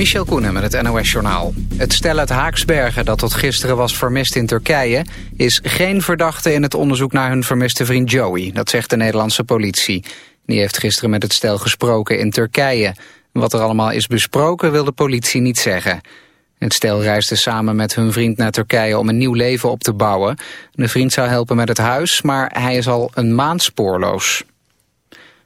Michel Koenen met het NOS-journaal. Het stel uit Haaksbergen dat tot gisteren was vermist in Turkije... is geen verdachte in het onderzoek naar hun vermiste vriend Joey. Dat zegt de Nederlandse politie. Die heeft gisteren met het stel gesproken in Turkije. Wat er allemaal is besproken wil de politie niet zeggen. Het stel reisde samen met hun vriend naar Turkije om een nieuw leven op te bouwen. De vriend zou helpen met het huis, maar hij is al een maand spoorloos.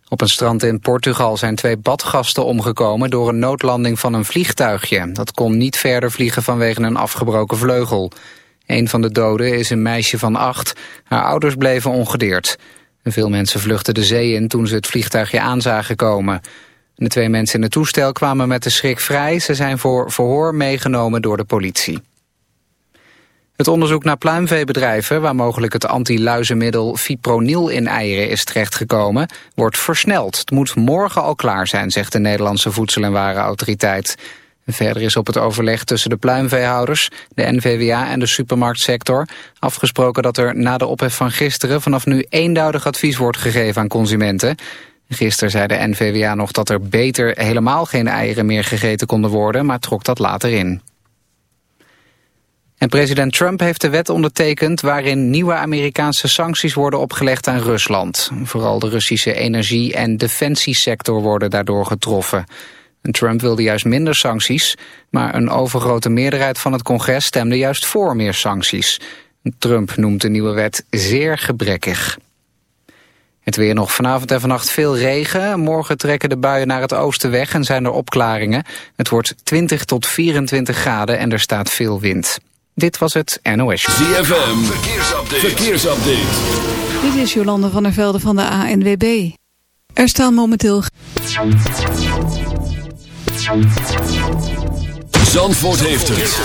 Op een strand in Portugal zijn twee badgasten omgekomen door een noodlanding van een vliegtuigje. Dat kon niet verder vliegen vanwege een afgebroken vleugel. Een van de doden is een meisje van acht. Haar ouders bleven ongedeerd. Veel mensen vluchtten de zee in toen ze het vliegtuigje aan zagen komen. De twee mensen in het toestel kwamen met de schrik vrij. Ze zijn voor verhoor meegenomen door de politie. Het onderzoek naar pluimveebedrijven, waar mogelijk het anti-luizenmiddel fipronil in eieren is terechtgekomen, wordt versneld. Het moet morgen al klaar zijn, zegt de Nederlandse Voedsel- en Warenautoriteit. Verder is op het overleg tussen de pluimveehouders, de NVWA en de supermarktsector afgesproken dat er na de ophef van gisteren vanaf nu eenduidig advies wordt gegeven aan consumenten. Gisteren zei de NVWA nog dat er beter helemaal geen eieren meer gegeten konden worden, maar trok dat later in. En president Trump heeft de wet ondertekend waarin nieuwe Amerikaanse sancties worden opgelegd aan Rusland. Vooral de Russische energie- en defensiesector worden daardoor getroffen. En Trump wilde juist minder sancties, maar een overgrote meerderheid van het congres stemde juist voor meer sancties. Trump noemt de nieuwe wet zeer gebrekkig. Het weer nog vanavond en vannacht veel regen. Morgen trekken de buien naar het oosten weg en zijn er opklaringen. Het wordt 20 tot 24 graden en er staat veel wind. Dit was het NOS. ZFM, verkeersupdate. verkeersupdate. Dit is Jolande van der Velde van de ANWB. Er staan momenteel... Zandvoort heeft het.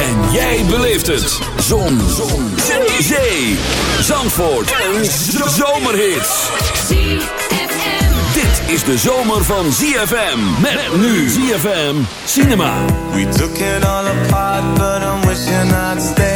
En jij beleeft het. Zon. Zon. Zee. Zandvoort. Een zomerhit. Is de zomer van ZFM. Met nu ZFM Cinema. We took it all apart, but I'm wishing I'd stay.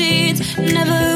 seeds never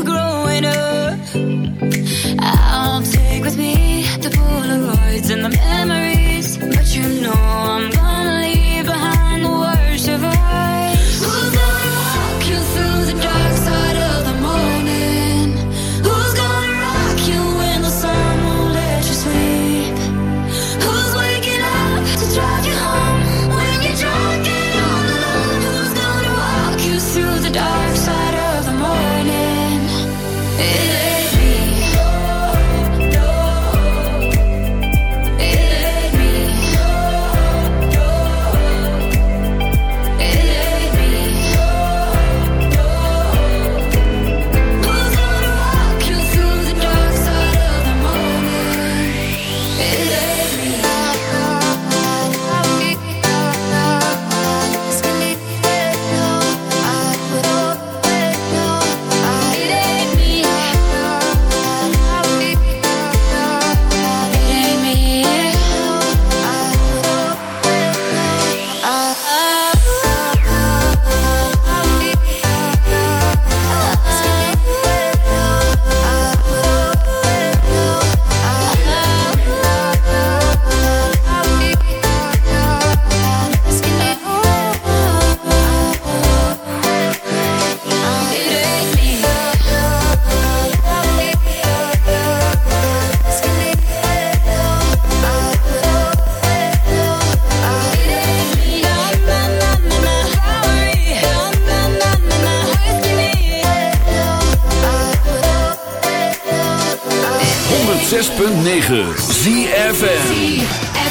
6.9 ZFN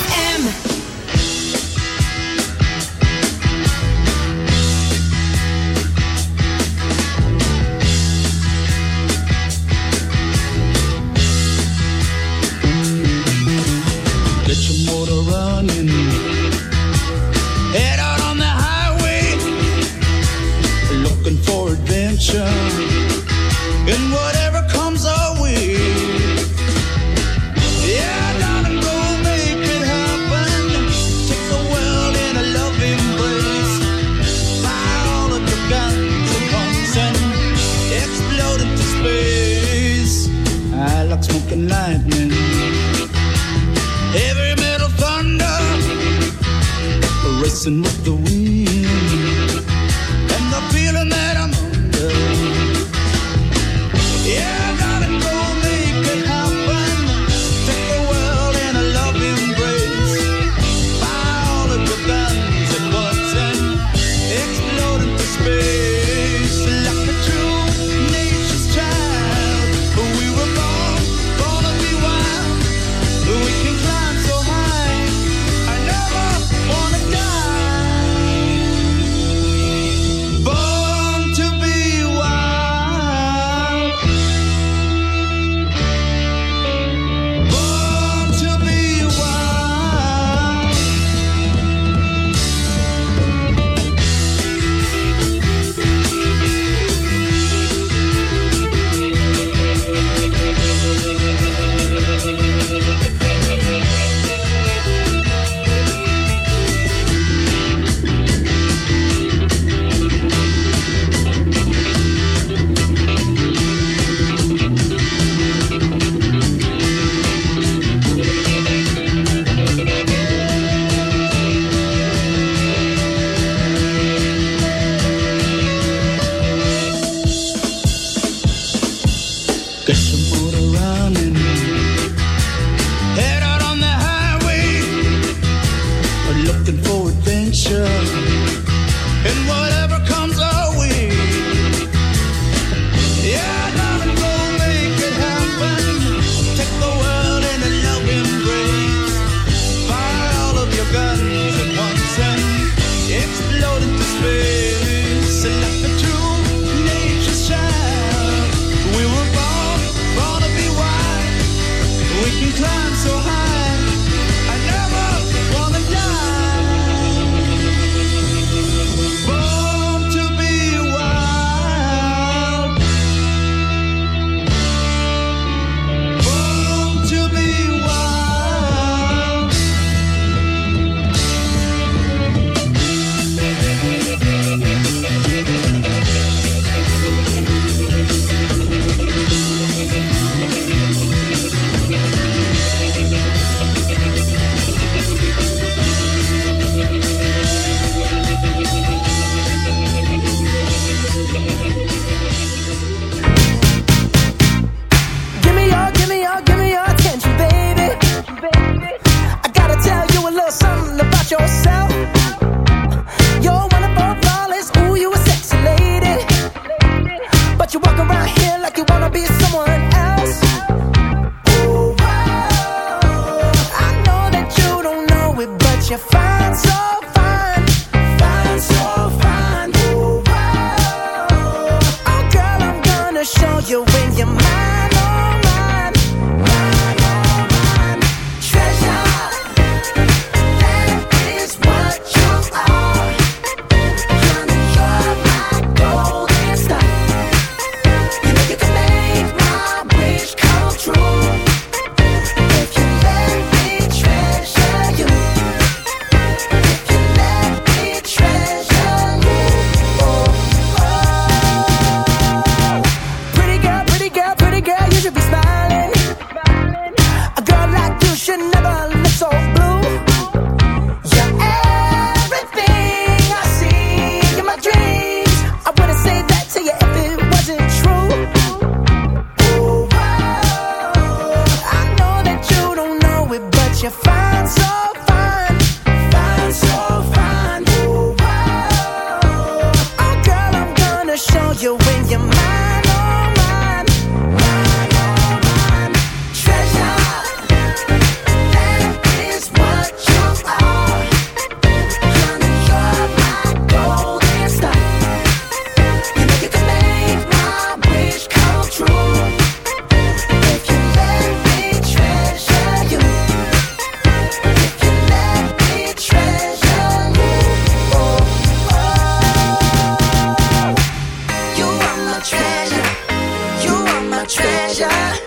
treasure.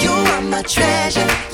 You are my treasure.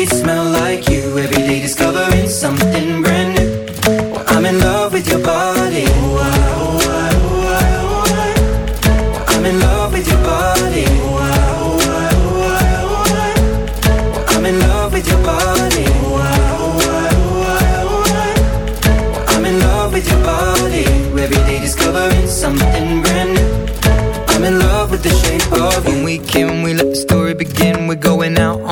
sheets smell like you. Every day discovering something brand new. Well, I'm in love with your body. Oh, I, oh, I, oh, I, oh, I. Well, I'm in love with your body. Oh, I, oh, I, oh, I, oh, I. Well, I'm in love with your body. Oh, I, oh, I, oh, I, oh, I. Well, I'm in love with your body. Every day discovering something brand new. I'm in love with the shape of you. When we can, we let the story begin. We're going out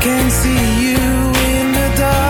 Can see you in the dark.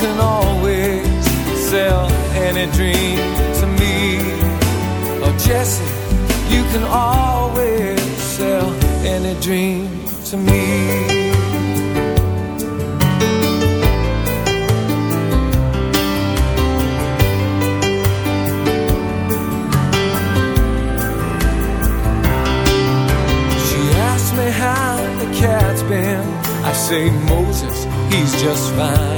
can always sell any dream to me. Oh, Jesse, you can always sell any dream to me. She asked me how the cat's been. I say, Moses, he's just fine.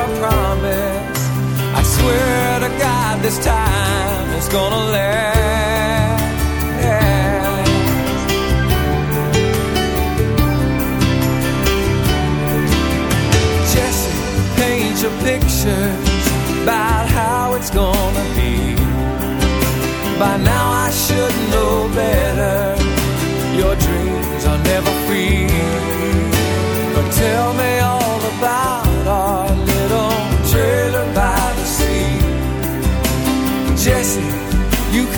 this time it's gonna last. Jesse, paint your pictures about how it's gonna be. By now I should know better. Your dreams are never free. But tell me